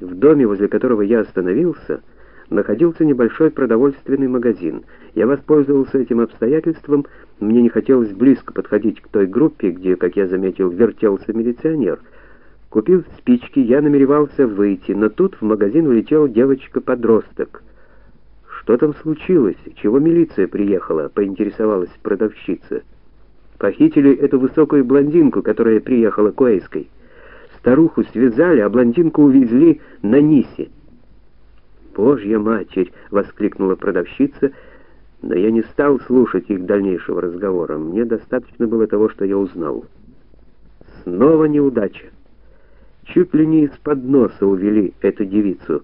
В доме, возле которого я остановился, находился небольшой продовольственный магазин. Я воспользовался этим обстоятельством, мне не хотелось близко подходить к той группе, где, как я заметил, вертелся милиционер. Купив спички, я намеревался выйти, но тут в магазин улетела девочка-подросток. Что там случилось? Чего милиция приехала? поинтересовалась продавщица. Похитили эту высокую блондинку, которая приехала к Уэйской. Старуху связали, а блондинку увезли на Нисе. «Божья матерь!» — воскликнула продавщица, но я не стал слушать их дальнейшего разговора. Мне достаточно было того, что я узнал. Снова неудача. Чуть ли не из-под носа увели эту девицу.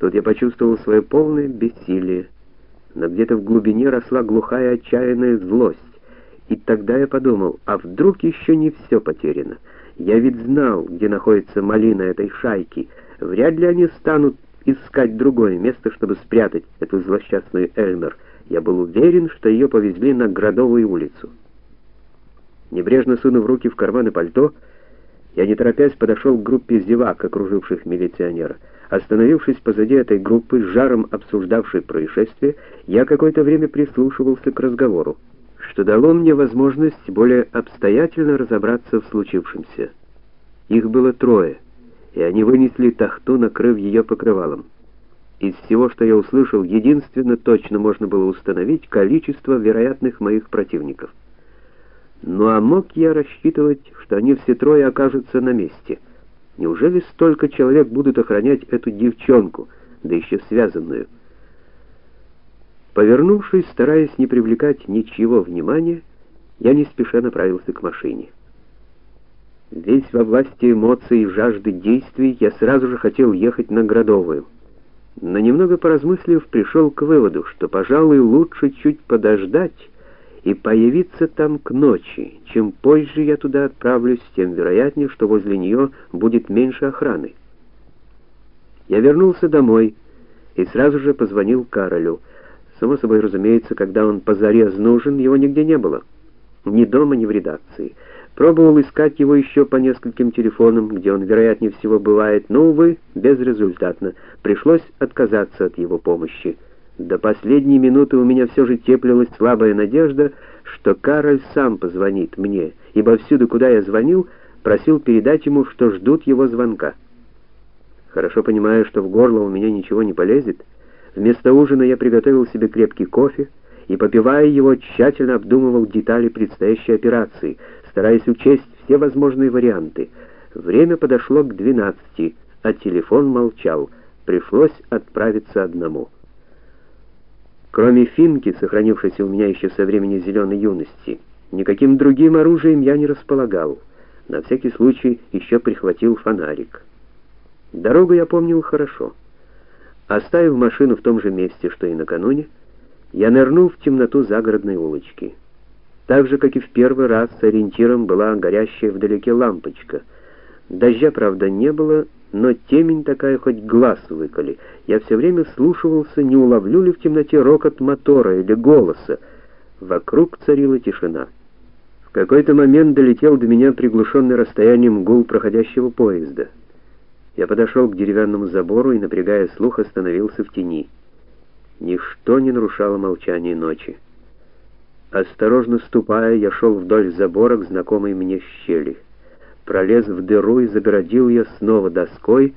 Тут я почувствовал свое полное бессилие, но где-то в глубине росла глухая отчаянная злость. И тогда я подумал, а вдруг еще не все потеряно? Я ведь знал, где находится малина этой шайки. Вряд ли они станут искать другое место, чтобы спрятать эту злосчастную Эльмер. Я был уверен, что ее повезли на Градовую улицу. Небрежно сунув руки в карманы пальто, я не торопясь подошел к группе зевак, окруживших милиционера. Остановившись позади этой группы, жаром обсуждавшей происшествие, я какое-то время прислушивался к разговору, что дало мне возможность более обстоятельно разобраться в случившемся. Их было трое — и они вынесли тахту, накрыв ее покрывалом. Из всего, что я услышал, единственно точно можно было установить количество вероятных моих противников. Ну а мог я рассчитывать, что они все трое окажутся на месте? Неужели столько человек будут охранять эту девчонку, да еще связанную? Повернувшись, стараясь не привлекать ничего внимания, я не спеша направился к машине. Весь во власти эмоций и жажды действий, я сразу же хотел ехать на Градовую. Но немного поразмыслив, пришел к выводу, что, пожалуй, лучше чуть подождать и появиться там к ночи. Чем позже я туда отправлюсь, тем вероятнее, что возле нее будет меньше охраны. Я вернулся домой и сразу же позвонил Каролю. Само собой, разумеется, когда он позарез нужен, его нигде не было. Ни дома, ни в редакции. Пробовал искать его еще по нескольким телефонам, где он, вероятнее всего, бывает, но, увы, безрезультатно. Пришлось отказаться от его помощи. До последней минуты у меня все же теплилась слабая надежда, что Кароль сам позвонит мне, ибо всюду, куда я звонил, просил передать ему, что ждут его звонка. Хорошо понимая, что в горло у меня ничего не полезет, вместо ужина я приготовил себе крепкий кофе и, попивая его, тщательно обдумывал детали предстоящей операции — стараясь учесть все возможные варианты. Время подошло к 12, а телефон молчал. Пришлось отправиться одному. Кроме финки, сохранившейся у меня еще со времени зеленой юности, никаким другим оружием я не располагал. На всякий случай еще прихватил фонарик. Дорогу я помнил хорошо. Оставив машину в том же месте, что и накануне, я нырнул в темноту загородной улочки. Так же, как и в первый раз, ориентиром была горящая вдалеке лампочка. Дождя, правда, не было, но темень такая хоть глаз выколи. Я все время слушался, не уловлю ли в темноте рокот мотора или голоса. Вокруг царила тишина. В какой-то момент долетел до меня приглушенный расстоянием гул проходящего поезда. Я подошел к деревянному забору и, напрягая слух, остановился в тени. Ничто не нарушало молчание ночи. Осторожно ступая, я шел вдоль забора к знакомой мне щели. Пролез в дыру и загородил ее снова доской,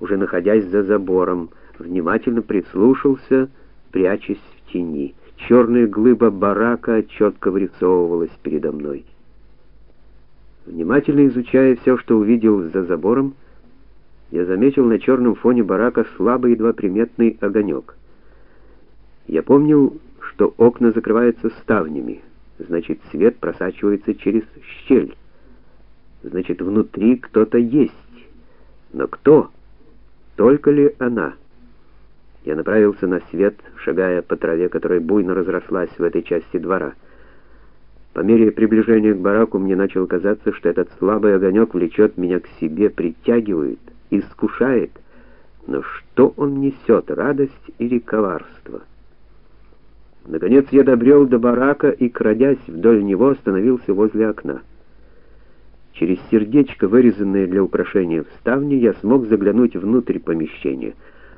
уже находясь за забором. Внимательно прислушался, прячась в тени. Черная глыба барака четко вырисовывалась передо мной. Внимательно изучая все, что увидел за забором, я заметил на черном фоне барака слабый едва приметный огонек. Я помнил, что окна закрываются ставнями, значит, свет просачивается через щель. Значит, внутри кто-то есть. Но кто? Только ли она? Я направился на свет, шагая по траве, которая буйно разрослась в этой части двора. По мере приближения к бараку мне начало казаться, что этот слабый огонек влечет меня к себе, притягивает, искушает. Но что он несет, радость или коварство? Наконец я добрел до барака и, крадясь вдоль него, остановился возле окна. Через сердечко, вырезанное для украшения в ставне, я смог заглянуть внутрь помещения —